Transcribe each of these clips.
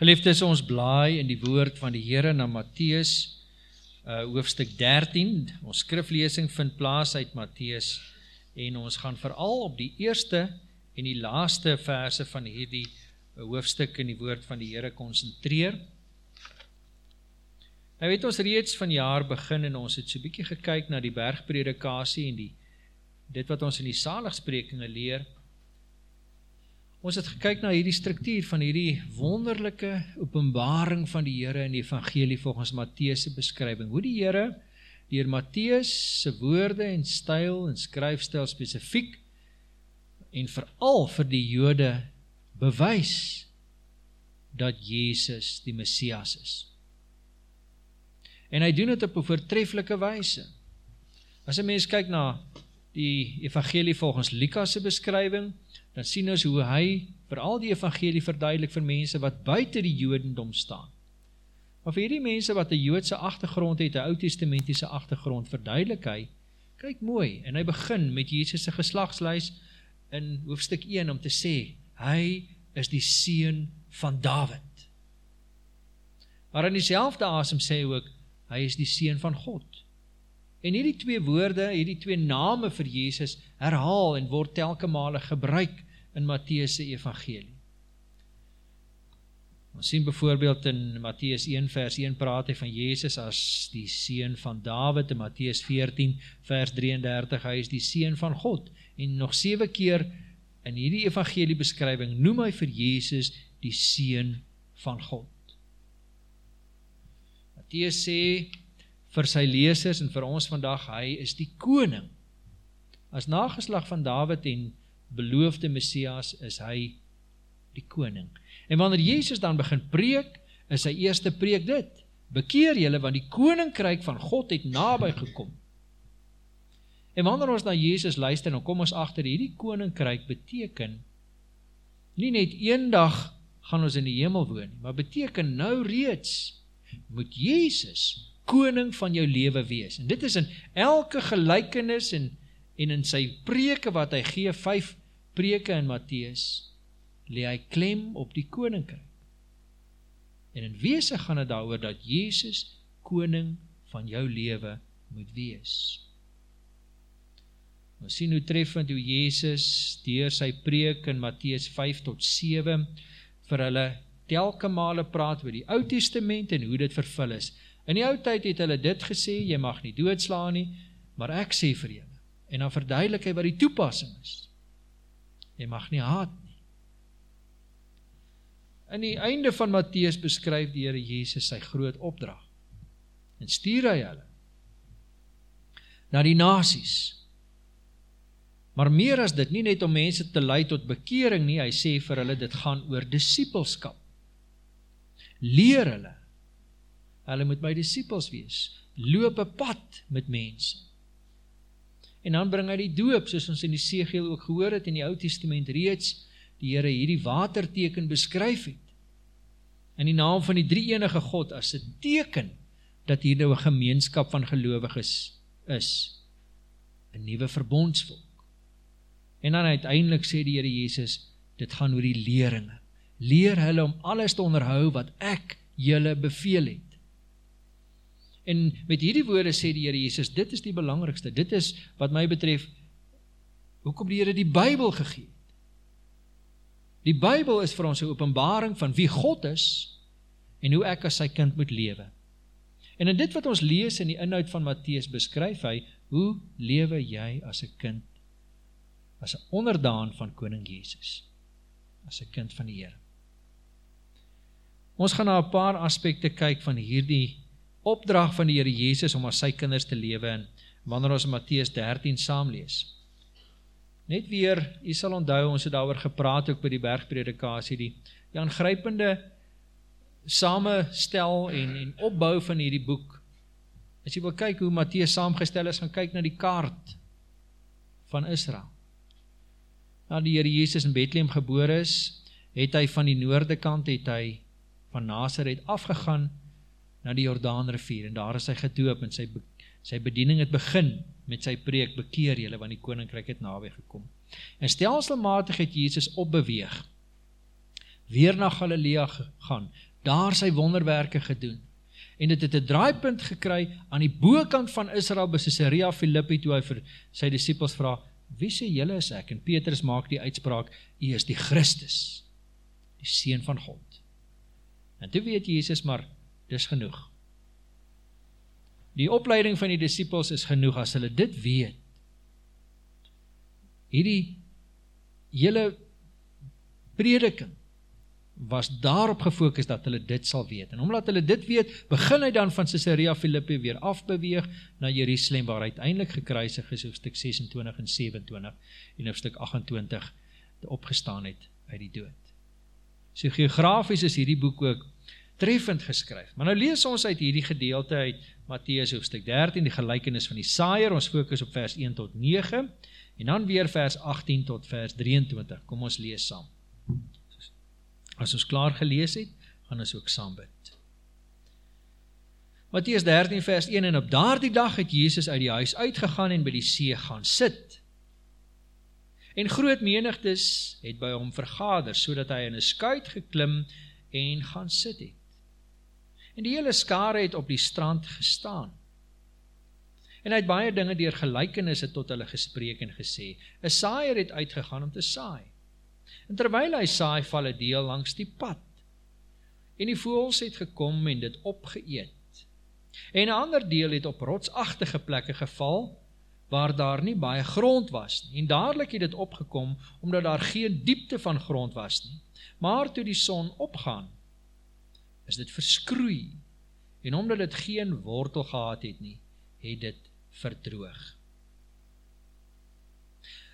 Geliefdes, ons blaai in die woord van die Here na Matteus uh hoofstuk 13. Ons skriflesing vind plaas uit Matteus en ons gaan veral op die eerste en die laaste verse van hierdie uh, hoofstuk in die woord van die Here konsentreer. Nou het ons reeds van jaar begin en ons het so 'n bietjie gekyk na die bergpredikasie en die dit wat ons in die saligsprekinge leer. Ons het gekyk na hierdie struktuur van hierdie wonderlike openbaring van die Here in die evangelie volgens Matteus se beskrywing. Hoe die Here deur Matteus se woorde en styl en skryfstyl spesifiek en veral vir die Jode bewys dat Jesus die Messias is. En hy doen dit op 'n voortreffelike wyse. As 'n mens kyk na die evangelie volgens Lukas se beskrywing, dan sien ons hoe hy veral die evangelie verduidelik vir mense wat buite die Jodendom staan. Maar vir hierdie mense wat 'n Joodse agtergrond het, 'n Ou Testamentiese agtergrond, verduidelik hy, kyk mooi, en hy begin met Jesus se geslagslys in hoofstuk 1 om te sê hy is die seun van Dawid. Maar in dieselfde asem sê hy ook hy is die seun van God. En hierdie twee woorde, hierdie twee name vir Jesus herhaal en word telke male gebruik in Matteus se evangelie. Ons sien byvoorbeeld in Matteus 1 vers 1 praat hy van Jesus as die seun van Dawid en Matteus 14 vers 33 hy is die seun van God en nog 7 keer in hierdie evangelie beskrywing noem hy vir Jesus die seun van God. Matteus sê vir sy lesers en vir ons vandag, hy is die koning. As nageslag van Dawid en beloofde Messias is hy die koning. En wanneer Jesus dan begin preek, is sy eerste preek dit, bekeer jylle, want die koninkryk van God het nabij gekom. En wanneer ons na Jesus luister, dan kom ons achter, hierdie koninkryk beteken, nie net een dag gaan ons in die hemel woon, maar beteken nou reeds, moet Jezus koning van jou lewe wees. En dit is in elke gelykenis en en in sy preke wat hy gee, vyf preke in Matteus, lê hy klem op die koninkryk. En in wese gaan dit daaroor dat Jesus koning van jou lewe moet wees. Ons sien hoe treffend hoe Jesus deur sy preek in Matteus 5 tot 7 vir hulle telke male praat oor die Ou Testament en hoe dit vervul is. In die ou tyd het hulle dit gesê, jy mag nie doodslaan nie, maar ek sê vir julle. En dan verduidelik hy wat die toepassing is. Jy mag nie haat nie. In die einde van Matteus beskryf die Here Jesus sy groot opdrag. En stuur hy hulle na die nasies. Maar meer as dit, nie net om mense te lei tot bekering nie, hy sê vir hulle dit gaan oor disipelskap. Leer hulle hulle moet my disciples wees, loop een pad met mense. En dan bring hy die doop, soos ons in die segeel ook gehoor het, in die oud testament reeds, die Heere hierdie waterteken beskryf het, in die naam van die drie enige God, as een teken, dat hier nou een gemeenskap van gelovig is, is, een nieuwe verbondsvolk. En dan uiteindelik sê die Heere Jezus, dit gaan oor die leringe, leer hulle om alles te onderhou wat ek julle beveel het. En met hierdie woorde sê die Here Jesus, dit is die belangrikste. Dit is wat my betref hoekom die Here die Bybel gegee het. Die Bybel is vir ons 'n openbaring van wie God is en hoe ek as sy kind moet lewe. En in dit wat ons lees in die inhoud van Matteus beskryf hy hoe lewe jy as 'n kind as 'n onderdaan van koning Jesus as 'n kind van die Here. Ons gaan na 'n paar aspekte kyk van hierdie opdrag van die Here Jesus om as sy kinders te lewe en wanneer ons Matteus 13 saam lees. Net weer, u sal onthou ons het daaroor gepraat ook by die bergpredikasie die die aangrypende samestel en en opbou van hierdie boek. As jy wil kyk hoe Matteus saamgestel is, gaan kyk na die kaart van Israel. Na die Here Jesus in Bethlehem gebore is, het hy van die noorde kant het hy van Nazareth afgegaan na die Jordaan rivier en daar is hy gedoop en sy, sy bediening het begin met sy preek, bekeer jylle, want die koninkryk het nawe gekom. En stelselmatig het Jesus opbeweeg, weer na Galilea gegaan, daar sy wonderwerke gedoen. En dit het 'n draaipunt gekry aan die bokant van Israel by Caesarea Philippi toe hy vir sy disippels vra: "Wie sê julle is ek?" En Petrus maak die uitspraak: "U is die Christus, die seun van God." En toe weet Jesus maar dis genoeg. Die opleiding van die disippels is genoeg as hulle dit weet. Hierdie hele prediking was daarop gefokus dat hulle dit sal weet. En omdat hulle dit weet, begin hy dan van Caesarea Philippi weer afbeweeg na Jerusalem waar hy uiteindelik gekruisig is hoofstuk 26 en 27 en hoofstuk 28 opgestaan het uit die dood. So geografies is hierdie boek ook treffend geskryf. Maar nou lees ons uit hierdie gedeelte uit Matteus hoofstuk 13 die gelykenis van die saaier. Ons fokus op vers 1 tot 9 en dan weer vers 18 tot vers 23. Kom ons lees saam. As ons klaar gelees het, gaan ons ook saam bid. Matteus 13 vers 1 en op daardie dag het Jesus uit die huis uitgegaan en by die see gaan sit. En groot menigtes het by hom vergader sodat hy in 'n skuit geklim en gaan sit het. En die hele skare het op die strand gestaan. En hy het baie dinge deur gelykenisse tot hulle gespreek en gesê: "’n Saaier het uitgegaan om te saai. En terwyl hy saai, val 'n deel langs die pad. En die voëls het gekom en dit opgeëet. En 'n ander deel het op rotsagtige plekke geval waar daar nie baie grond was nie. En dadelik het dit opgekom omdat daar geen diepte van grond was nie. Maar toe die son opgaan, is dit verskroei. En omdat dit geen wortel gehad het nie, het dit verdroog.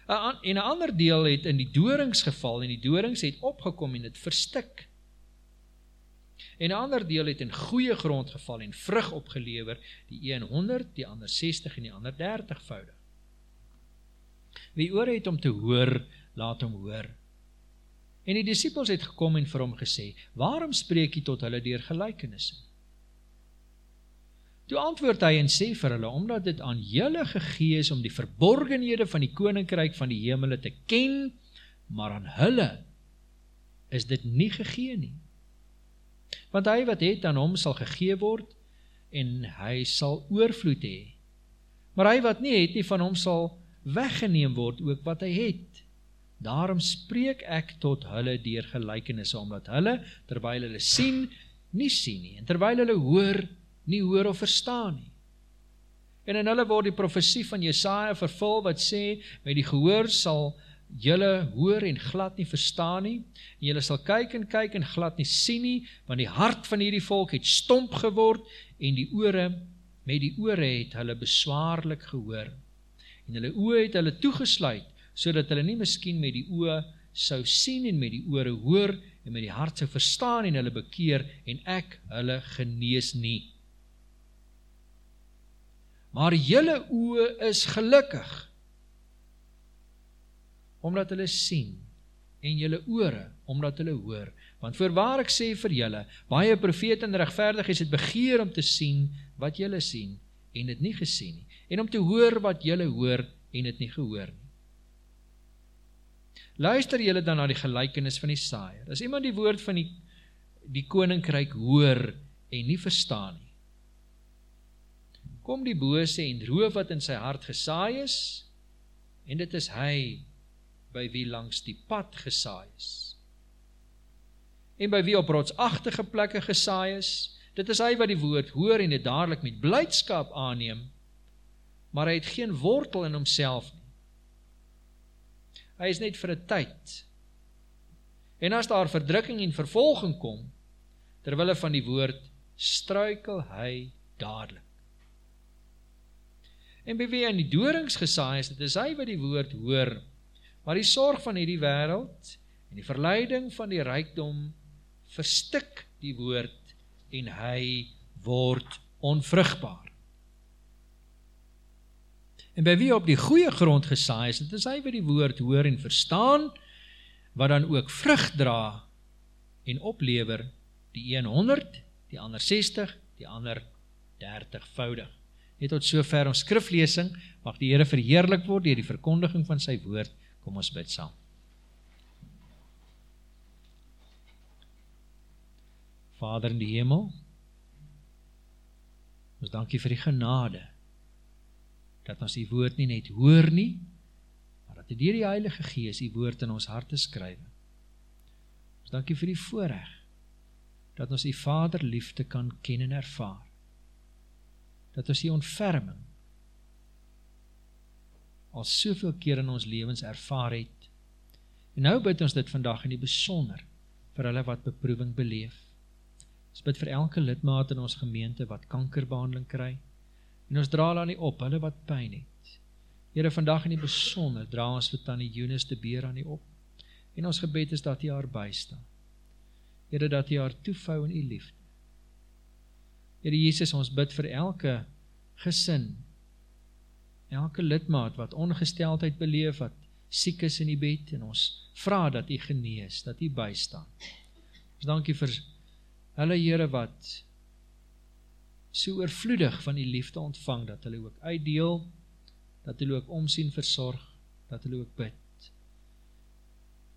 En 'n ander deel het in die dorings geval en die dorings het opgekom en dit verstik. En 'n ander deel het in goeie grond geval en vrug opgelewer, die een 100, die ander 60 en die ander 30 voudig. Wie oor het om te hoor, laat hom hoor. En die disippels het gekom en vir hom gesê: "Waarom spreek jy tot hulle deur gelykenisse?" Toe antwoord hy en sê vir hulle, omdat dit aan julle gegee is om die verborgenhede van die koninkryk van die hemele te ken, maar aan hulle is dit nie gegee nie. Want hy wat het aan hom sal gegee word en hy sal oorvloed hê. Maar hy wat nie het nie van hom sal weggeneem word ook wat hy het. Daarom spreek ek tot hulle deur gelykenisse omdat hulle terwyl hulle sien, nie sien nie. En terwyl hulle hoor, nie hoor of verstaan nie. En in hulle word die profesie van Jesaja vervul wat sê met die gehoor sal julle hoor en glad nie verstaan nie. En julle sal kyk en kyk en glad nie sien nie want die hart van hierdie volk het stomp geword en die ore met die ore het hulle beswaarlik gehoor. En hulle oë het hulle toegesluit sodat hulle nie miskien met die oë sou sien en met die ore hoor en met die hart sou verstaan en hulle bekeer en ek hulle genees nie. Maar julle oë is gelukkig omdat hulle sien en julle ore omdat hulle hoor. Want voorwaar ek sê vir julle baie profete en regverdiges het begeer om te sien wat julle sien en dit nie gesien nie. En om te hoor wat julle hoor en dit nie gehoor nie luister julle dan na die gelykenis van die saaier. As iemand die woord van die die koninkryk hoor en nie verstaan nie kom die bose en roof wat in sy hart gesaai is en dit is hy by wie langs die pad gesaai is. En by wie op rotsagtige plekke gesaai is dit is hy wat die woord hoor en dit dadelik met blydskap aanneem maar hy het geen wortel in homself nie hy is net vir 'n tyd en as daar verdrukking en vervolging kom terwyl hy van die woord struikel hy dadelik en by wie aan die dorings gesaai is, dit is hy wat die woord hoor. Maar die sorg van hierdie wêreld en die verleiding van die rykdom verstik die woord en hy word onvrugbaar. En by wie op die goeie grond gesaai is, dit is hy wat die woord hoor en verstaan wat dan ook vrug dra en oplewer die 100, die ander 60, die ander 30voudig. Net tot sover ons skriflesing, mag die Here verheerlik word deur die verkondiging van sy woord. Kom ons bid saam. Vader in die hemel, ons dankie vir die genade, dat ons die woord nie net hoor nie, maar dat die die Heilige Gees die woord in ons harte skryf. Ons dankie vir die voorrecht, dat ons die Vader liefde kan ken en ervaar, dat ons die ontferming al soveel keer in ons levens ervaar het, en nou bid ons dit vandag in die besonder, vir hulle wat beproeving beleef, Ons bid vir elke lidmaat in ons gemeente wat kankerbehandeling kry. En ons dra hulle aan die op, hulle wat pyn het. Here, vandag in die besonder dra ons vir tannie Eunice de Beer aan die op. En ons gebed is dat U haar bystaan. Here, dat U haar toefou in U liefde. Here Jesus, ons bid vir elke gesin, elke lidmaat wat ongesteldheid beleef, wat siek is in die bed, en ons vra dat U genees, dat U bystaan. Ons dankie vir hulle Here wat so oorvloedig van die liefde ontvang dat hulle ook uitdeel, dat hulle ook omsien versorg, dat hulle ook bid.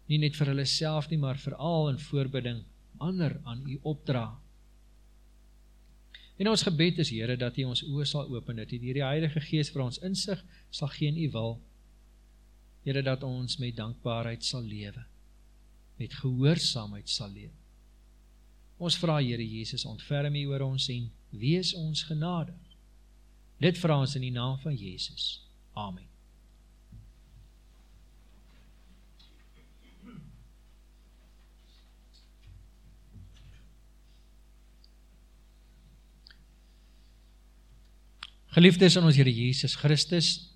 Nie net vir hulle self nie, maar veral in voorbidding ander aan u opdra. En ons gebed is Here dat U ons oë sal open dat U die Heilige Gees vir ons insig sal gee in U wil. Here dat ons met dankbaarheid sal lewe. Met gehoorsaamheid sal lewe. Ons vra Here Jesus, ontferm U oor ons en wees ons genadig. Dit vra ons in die naam van Jesus. Amen. Geliefdes in ons Here Jesus Christus,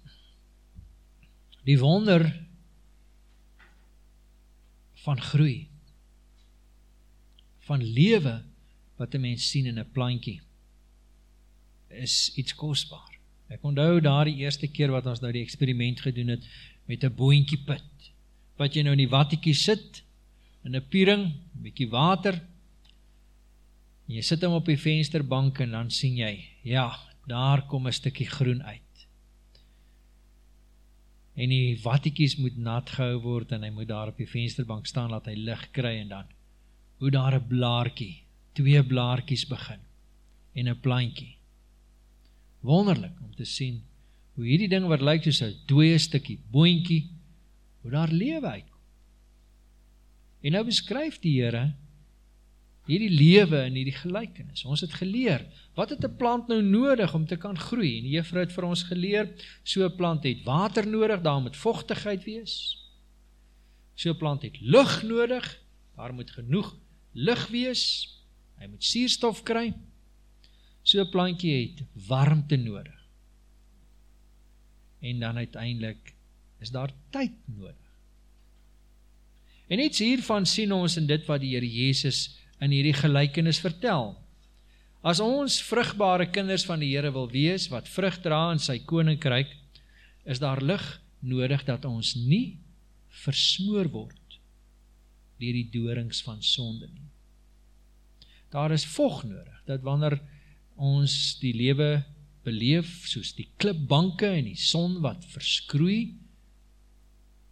die wonder van groei van lewe wat 'n mens sien in 'n plantjie is iets kosbaar. Ek onthou daardie eerste keer wat ons nou die eksperiment gedoen het met 'n boontjie put. Wat jy nou in die wattetjie sit in 'n piering, 'n bietjie water. En jy sit hom op die vensterbank en dan sien jy, ja, daar kom 'n stukkie groen uit. En die wattetjies moet nat gehou word en hy moet daar op die vensterbank staan laat hy lig kry en dan hoe daar 'n blaartjie, twee blaartjies begin en 'n plantjie. Wonderlik om te sien hoe hierdie ding wat lyk soos 'n dooie stukkie boontjie hoe daar lewe uitkom. En nou beskryf die Here hierdie lewe in hierdie gelykenis. Ons het geleer, wat het 'n plant nou nodig om te kan groei? En die Juffrou het vir ons geleer, so 'n plant het water nodig, daar moet vogtigheid wees. So 'n plant het lug nodig, daar moet genoeg lig wees, hy moet suurstof kry, so een plantje het warmte nodig. En dan uiteindelik is daar tyd nodig. En iets hiervan sien ons in dit wat die Heer Jezus in hierdie gelijkenis vertel. As ons vrugbare kinders van die Heere wil wees, wat vrug dra in sy koninkryk, is daar lig nodig dat ons nie versmoor word dier die doorings van sonde nie. Daar is vog nodig, dat wanneer ons die lewe beleef, soos die klipbanke en die son wat verskroei,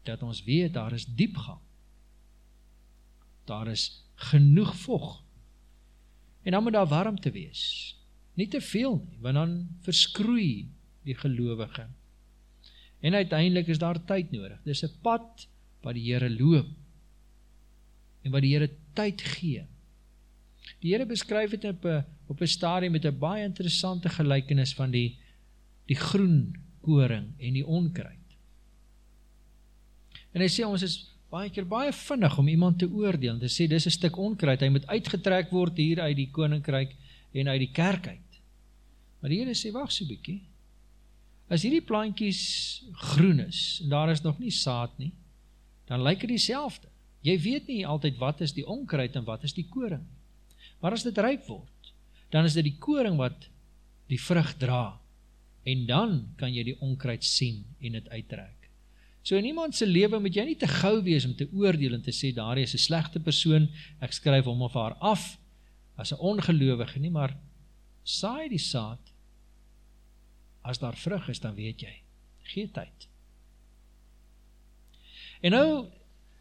dat ons weet, daar is diepgang. Daar is genoeg vog. En dan moet daar warmte wees. Nie te veel nie, want dan verskroei die gelovige. En uiteindelik is daar tyd nodig. Dis 'n pad wat die Here loop en wat die Here tyd gee. Die Here beskryf dit op 'n op 'n stadium met 'n baie interessante gelykenis van die die groen koring en die onkruid. En hy sê ons is baie keer baie vinnig om iemand te oordeel. Hy sê dis 'n stuk onkruid, hy moet uitgetrek word hier uit die koninkryk en uit die kerk uit. Maar die Here sê wag so bietjie. As hierdie plantjies groen is en daar is nog nie saad nie, dan lyk dit dieselfde. Jy weet nie altyd wat is die onkruid en wat is die koring. Maar as dit ryp word, dan is dit die koring wat die vrug dra. En dan kan jy die onkruid sien en dit uittrek. So in iemand se lewe moet jy nie te gou wees om te oordeel en te sê daar is 'n slegte persoon, ek skryf hom of haar af as 'n ongelowige nie, maar saai die saad. As daar vrug is, dan weet jy, gee tyd. En nou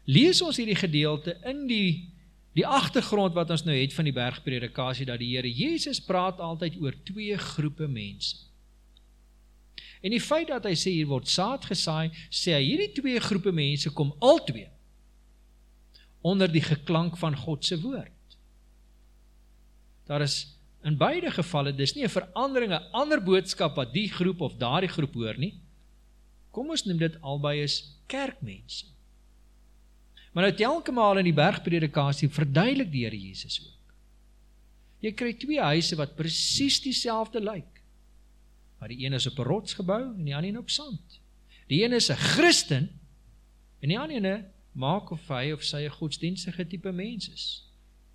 lees ons hierdie gedeelte in die die achtergrond wat ons nou het van die bergpredikasie, dat die Heere Jezus praat altyd oor twee groepe mense. En die feit dat hy sê, hier word saad gesaai, sê hy, hierdie twee groepe mense kom al twee onder die geklank van Godse woord. Daar is in beide gevalle, dis nie een verandering, een ander boodskap wat die groep of daar die groep hoor nie. Kom ons noem dit albei is kerkmense. Maar nou telke maal in die bergpredikasie verduidelik die Heere Jezus ook. Jy krijg twee huise wat precies die selfde lyk. Maar die ene is op een rotsgebouw en die ander op sand. Die ene is een christen en die ander maak of hy of sy een godsdienstige type mens is.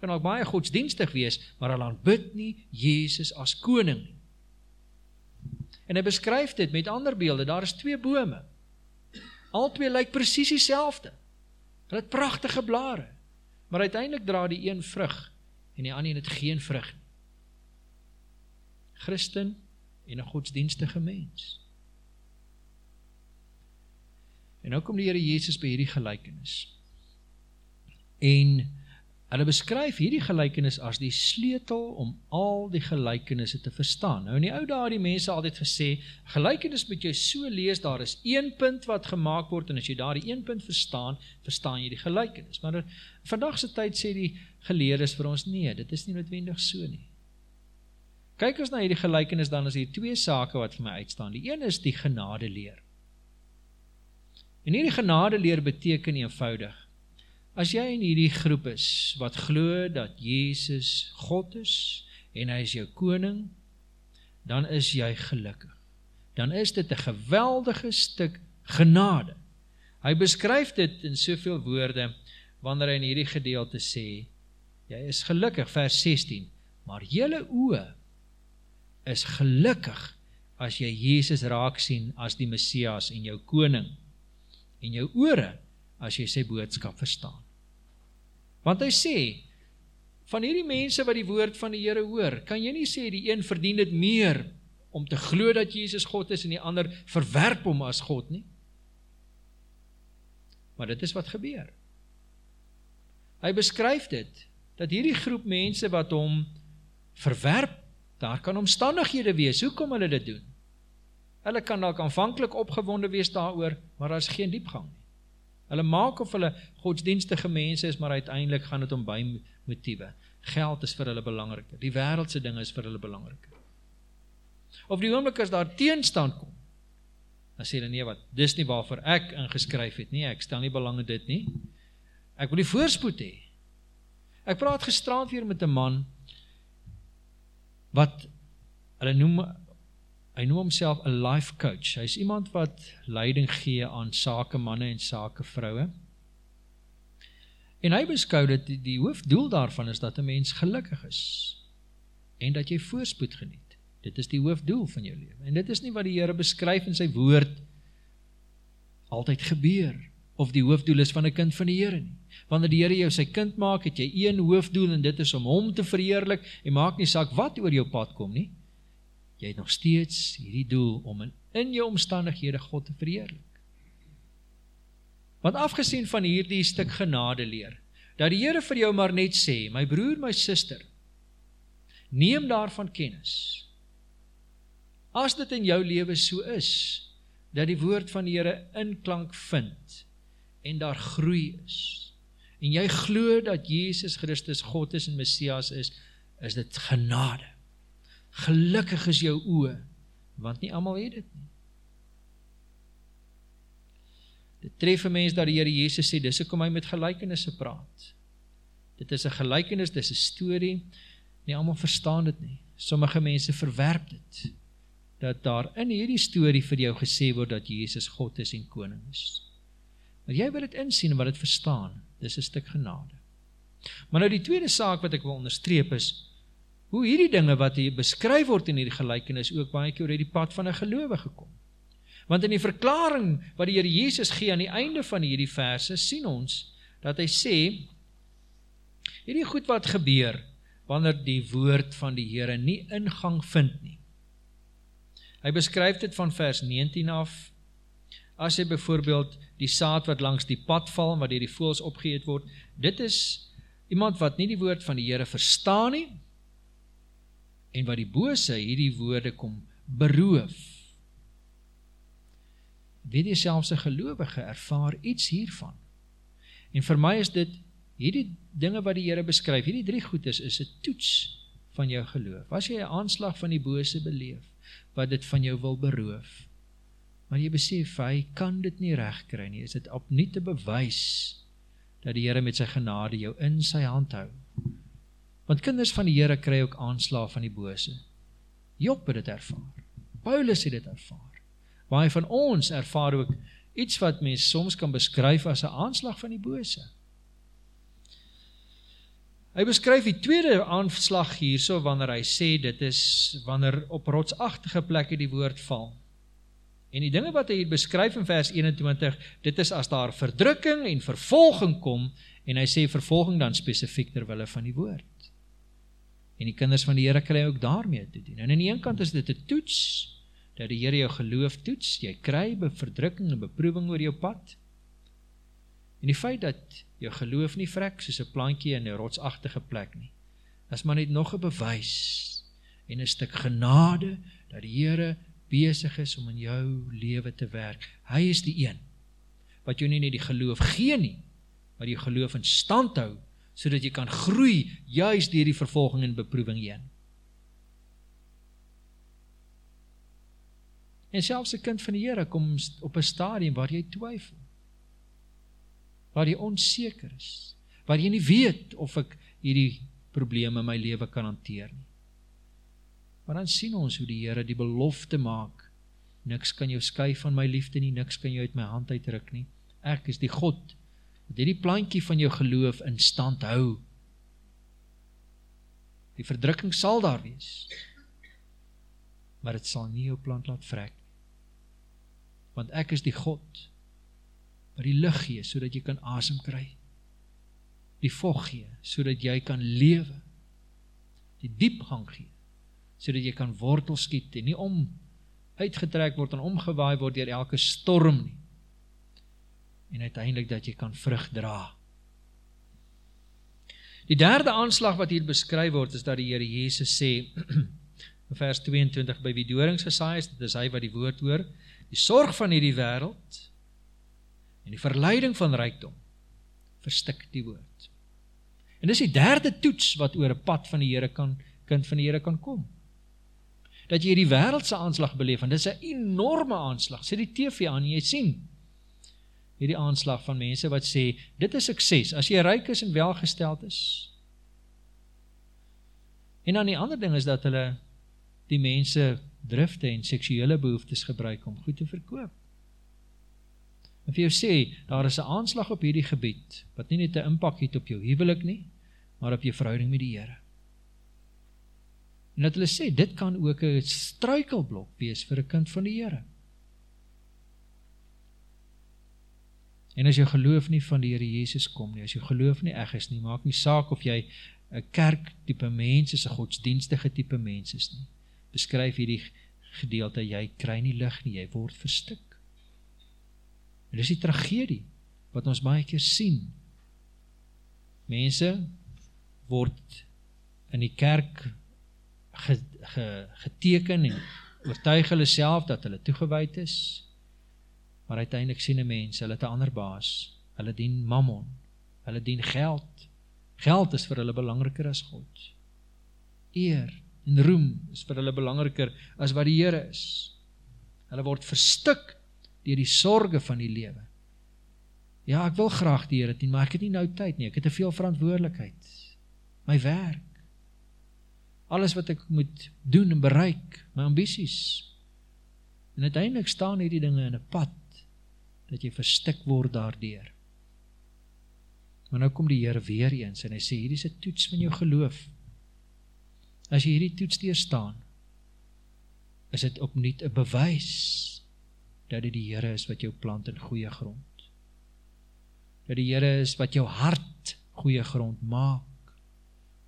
Kan ook baie godsdienstig wees, maar hy aanbid nie Jezus as koning. En hy beskryf dit met ander beelde, daar is twee bome. Al twee lyk precies die selfde. Hulle het prachtige blare, maar uiteindelik dra die een vrug en die ander het geen vrug nie. Christen en een godsdienstige mens. En nou kom die Heere Jezus by hierdie gelijkenis. En Hulle beskryf hierdie gelykenis as die sleutel om al die gelykenisse te verstaan. Nou in die ou dae het die mense altyd gesê, gelykenis moet jy so lees, daar is een punt wat gemaak word en as jy daardie een punt verstaan, verstaan jy die gelykenis. Maar vandag se tyd sê die geleerdes vir ons nee, dit is nie noodwendig so nie. Kyk ons na hierdie gelykenis dan is hier twee sake wat vir my uitstaan. Die een is die genade leer. En hierdie genade leer beteken eenvoudig As jy in hierdie groep is wat glo dat Jesus God is en hy is jou koning, dan is jy gelukkig. Dan is dit 'n geweldige stuk genade. Hy beskryf dit in soveel woorde wanneer hy in hierdie gedeelte sê jy is gelukkig vers 16, maar julle oë is gelukkig as jy Jesus raak sien as die Messias en jou koning en jou ore as jy sy boodskap verstaan. Want hy sê, van hierdie mense wat die woord van die Here hoor, kan jy nie sê die een verdien dit meer om te glo dat Jesus God is en die ander verwerp hom as God nie. Maar dit is wat gebeur. Hy beskryf dit dat hierdie groep mense wat hom verwerp, daar kan omstandighede wees. Hoekom hulle dit doen? Hulle kan dalk aanvanklik opgewonde wees daaroor, maar daar is geen diepgang nie. Hulle maak of hulle godsdienstige mense is, maar uiteindelik gaan het om by motieve. Geld is vir hulle belangriker. Die wereldse ding is vir hulle belangriker. Of die oomlik as daar teenstand kom, dan sê hulle nie wat, dis nie waarvoor ek ingeskryf het nie, ek stel nie belang in dit nie. Ek wil die voorspoed hee. Ek praat gestraand weer met een man, wat hulle noem hy noem homself 'n life coach. Hy's iemand wat leiding gee aan sake manne en sake vroue. En hy beskou dit die, die hoofdoel daarvan is dat 'n mens gelukkig is en dat jy voorspoed geniet. Dit is die hoofdoel van jou lewe. En dit is nie wat die Here beskryf in sy woord altyd gebeur of die hoofdoel is van 'n kind van die Here nie. Wanneer die Here jou sy kind maak, het jy een hoofdoel en dit is om hom te verheerlik en maak nie saak wat oor jou pad kom nie jy het nog steeds hierdie doel om in, in jou omstandighede God te verheerlik. Want afgesien van hierdie stuk genade leer, dat die Here vir jou maar net sê, my broer, my suster, neem daarvan kennis. As dit in jou lewe so is, dat die woord van die Here inklank vind en daar groei is, en jy glo dat Jesus Christus God is en Messias is, is dit genade. Gelukkig is jou oë, want nie almal het dit nie. Dit tref 'n mens dat die Here Jesus sê dis hoekom hy met gelykenisse praat. Dit is 'n gelykenis, dis 'n storie. Nie almal verstaan dit nie. Sommige mense verwerp dit. Dat daar in hierdie storie vir jou gesê word dat Jesus God is en koning is. Maar jy wil dit insien en wat dit verstaan. Dis 'n stuk genade. Maar nou die tweede saak wat ek wil onderstreep is hoe hierdie dinge wat hier beskryf word in hierdie gelykenis ook baie keer oor die pad van 'n gelowige kom. Want in die verklaring wat die Here Jesus gee aan die einde van hierdie verse, sien ons dat hy sê hierdie goed wat gebeur wanneer die woord van die Here nie ingang vind nie. Hy beskryf dit van vers 19 af. As jy byvoorbeeld die saad wat langs die pad val wat deur die voëls opgeëet word, dit is Iemand wat nie die woord van die Here verstaan nie en wat die bose hierdie woorde kom beroof. Weet jy selfs 'n gelowige ervaar iets hiervan. En vir my is dit hierdie dinge wat die Here beskryf, hierdie drie goedes is 'n toets van jou geloof. As jy 'n aanslag van die bose beleef wat dit van jou wil beroof, maar jy besef hy kan dit nie regkry nie, is dit opnuut 'n bewys dat die Here met sy genade jou in sy hand hou. Want kinders van die Here kry ook aanslae van die bose. Job het dit ervaar. Paulus het dit ervaar. Baie van ons ervaar ook iets wat mens soms kan beskryf as 'n aanslag van die bose. Hy beskryf die tweede aanslag hierso wanneer hy sê dit is wanneer op rotsagtige plekke die woord val. En die dinge wat hy hier beskryf in vers 21, dit is as daar verdrukking en vervolging kom en hy sê vervolging dan spesifiek ter wille van die woord. En die kinders van die Here kry ook daarmee te doen. En aan die een kant is dit 'n toets dat die Here jou geloof toets. Jy kry be verdrukking en beproewing oor jou pad. En die feit dat jou geloof nie vrek soos 'n plantjie in 'n rotsagtige plek nie, is maar net nog 'n bewys en 'n stuk genade dat die Here besig is om in jou lewe te werk. Hy is die een wat jou nie net die geloof gee nie, maar die geloof in stand hou sodat jy kan groei juis deur die vervolging en beproewing heen. En selfs 'n kind van die Here kom op 'n stadium waar jy twyfel. Waar jy onseker is, waar jy nie weet of ek hierdie probleme in my lewe kan hanteer nie. Maar dan sien ons hoe die Here die belofte maak. Niks kan jou skei van my liefde nie, niks kan jou uit my hand uitruk nie. Ek is die God wat hierdie plantjie van jou geloof in stand hou. Die verdrukking sal daar wees. Maar dit sal nie jou plant laat vrek. Want ek is die God wat die lug gee sodat jy kan asem kry. Die vog gee sodat jy kan lewe. Die diepgang gee sodat jy kan wortel skiet en nie om uitgetrek word en omgewaai word deur elke storm nie. En uiteindelik dat jy kan vrug dra. Die derde aanslag wat hier beskryf word is dat die Here Jesus sê in vers 22 by wie dorings gesaai is, dit is hy wat die woord hoor, die sorg van hierdie wêreld en die verleiding van rykdom verstik die woord. En dis die derde toets wat oor 'n pad van die Here kan kind van die Here kan kom dat jy die wêreldse aanslag beleef en dit is 'n enorme aanslag. Sit die TV aan jy sien hierdie aanslag van mense wat sê dit is sukses as jy ryk is en welgesteld is. En dan die ander ding is dat hulle die mense drifte en seksuele behoeftes gebruik om goed te verkoop. En vir jou sê, daar is 'n aanslag op hierdie gebied wat nie net 'n impak het op jou huwelik nie, maar op jou verhouding met die Here. En dat hulle sê, dit kan ook een struikelblok wees vir een kind van die Heere. En as jou geloof nie van die Heere Jezus kom nie, as jou geloof nie echt is nie, maak nie saak of jy een kerk type mens is, een godsdienstige type mens is nie. Beskryf hierdie gedeelte, jy kry nie licht nie, jy word verstik. En dis die tragedie, wat ons baie keer sien. Mense word in die kerk ge, ge, geteken en oortuig hulle self dat hulle toegewijd is, maar uiteindelik sien een mens, hulle het een ander baas, hulle dien mammon, hulle dien geld, geld is vir hulle belangriker as God, eer en roem is vir hulle belangriker as wat die Heere is, hulle word verstik dier die sorge van die lewe, ja ek wil graag die Heere dien, maar ek het nie nou tyd nie, ek het te veel verantwoordelikheid, my werk, alles wat ek moet doen en bereik, my ambities. En uiteindelik staan hierdie dinge in 'n pad dat jy verstik word daardeur. Maar nou kom die Here weer eens en hy sê hierdie is 'n toets van jou geloof. As jy hierdie toets deurstaan, is dit opnuut 'n bewys dat dit die Here is wat jou plant in goeie grond. Dat die Here is wat jou hart goeie grond maak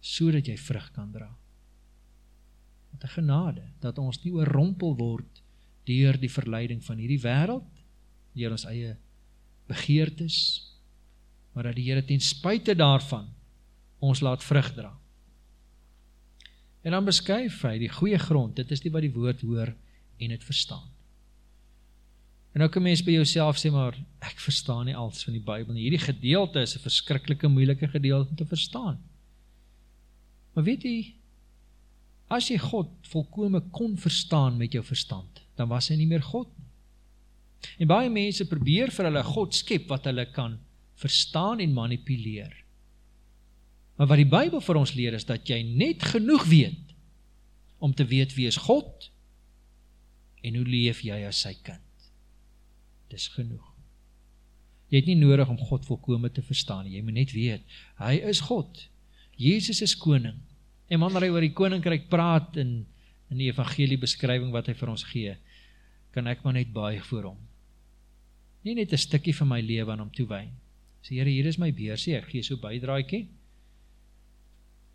sodat jy vrug kan dra wat 'n genade dat ons nie oorrompel word deur die verleiding van hierdie wêreld, deur ons eie begeertes, maar dat die Here ten spyte daarvan ons laat vrug dra. En dan beskryf hy die goeie grond, dit is die wat die woord hoor en het verstaan. En nou kan mens by jouself sê, maar ek verstaan nie alles van die Bijbel nie. Hierdie gedeelte is een verskrikkelike moeilike gedeelte om te verstaan. Maar weet jy, as jy God volkome kon verstaan met jou verstand, dan was hy nie meer God. En baie mense probeer vir hulle God skep wat hulle kan verstaan en manipuleer. Maar wat die Bijbel vir ons leer is dat jy net genoeg weet om te weet wie is God en hoe leef jy as sy kind. Dis genoeg. Jy het nie nodig om God volkome te verstaan, jy moet net weet, hy is God. Jezus is koning. En wanneer hy oor die koninkryk praat in, in die evangelie beskrywing wat hy vir ons gee, kan ek maar net baie voor hom. Nie net een stikkie van my leven aan hom toewijn. Sê, Heere, hier is my beersie, ek gee so bijdraaikie.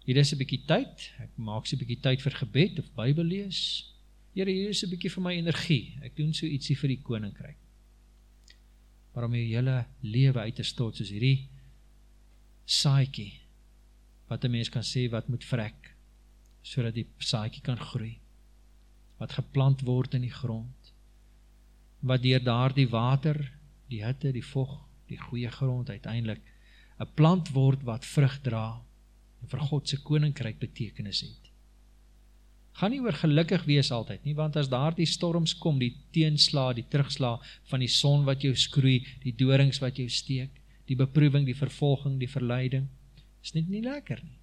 Hier is een bykie tyd, ek maak so bykie tyd vir gebed of bybel lees. Heere, hier is een bykie vir my energie, ek doen so ietsie vir die koninkryk. Maar om jou hele leven uit te stot, soos hierdie saaikie, wat een mens kan sê, wat moet vrek, so dat die saaikie kan groei, wat geplant word in die grond, wat dier daar die water, die hitte, die vocht, die goeie grond uiteindelik, een plant word wat vrug dra, en vir Godse koninkryk betekenis het. Ga nie oor gelukkig wees altyd nie, want as daar die storms kom, die teensla, die terugsla van die son wat jou skroei, die doorings wat jou steek, die beproeving, die vervolging, die verleiding, is net nie lekker nie.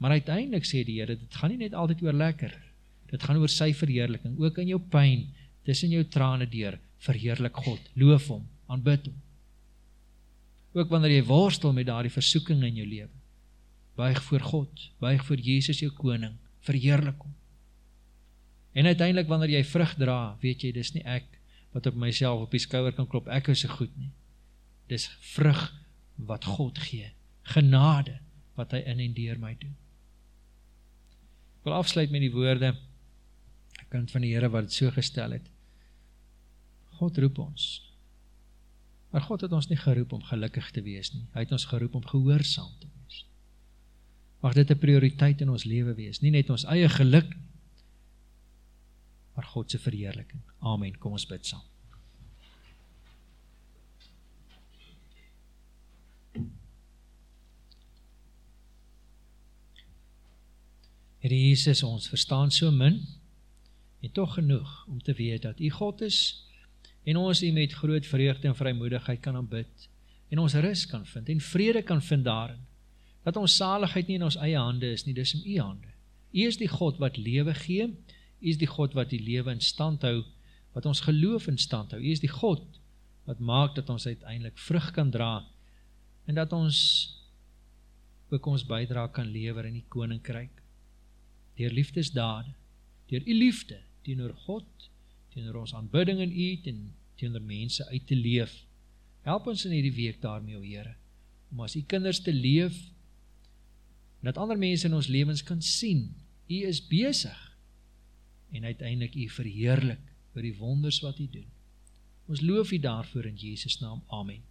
Maar uiteindelik sê die Heere, dit gaan nie net altyd oor lekker, dit gaan oor sy verheerliking, ook in jou pijn, tussen jou trane deur, verheerlik God, loof hom, aanbid hom. Ook wanneer jy worstel met daar die versoeking in jou leven, buig voor God, buig voor Jezus jou koning, verheerlik hom. En uiteindelik wanneer jy vrug dra, weet jy, dis nie ek wat op myself op die skouwer kan klop, ek is so goed nie. Dis vrug wat God gee, genade wat hy in en dier my doen. Ek wil afsluit met die woorde, ek kind van die Heere wat het so gestel het, God roep ons, maar God het ons nie geroep om gelukkig te wees nie, hy het ons geroep om gehoorzaam te wees. Mag dit een prioriteit in ons leven wees, nie net ons eie geluk, maar Godse verheerliking. Amen, kom ons bid saam. Heer Jesus, ons verstaan so min, en toch genoeg om te weet dat U God is, en ons U met groot vreugde en vrymoedigheid kan aanbid, en ons ris kan vind, en vrede kan vind daarin, dat ons saligheid nie in ons eie hande is nie, dis in u hande. U is die God wat lewe gee, u is die God wat die lewe in stand hou, wat ons geloof in stand hou, u is die God wat maak dat ons uiteindelik vrug kan dra, en dat ons ook ons bijdra kan lever in die koninkryk, dier liefdesdade, dier u liefde, teenoor God, teenoor ons aanbidding in u, en teenoor mense uit te leef. Help ons in die week daarmee, o Heere, om as die kinders te leef, dat ander mense in ons levens kan sien, u is bezig, en uiteindelik u verheerlik, vir die wonders wat u doen. Ons loof u daarvoor in Jezus naam, Amen.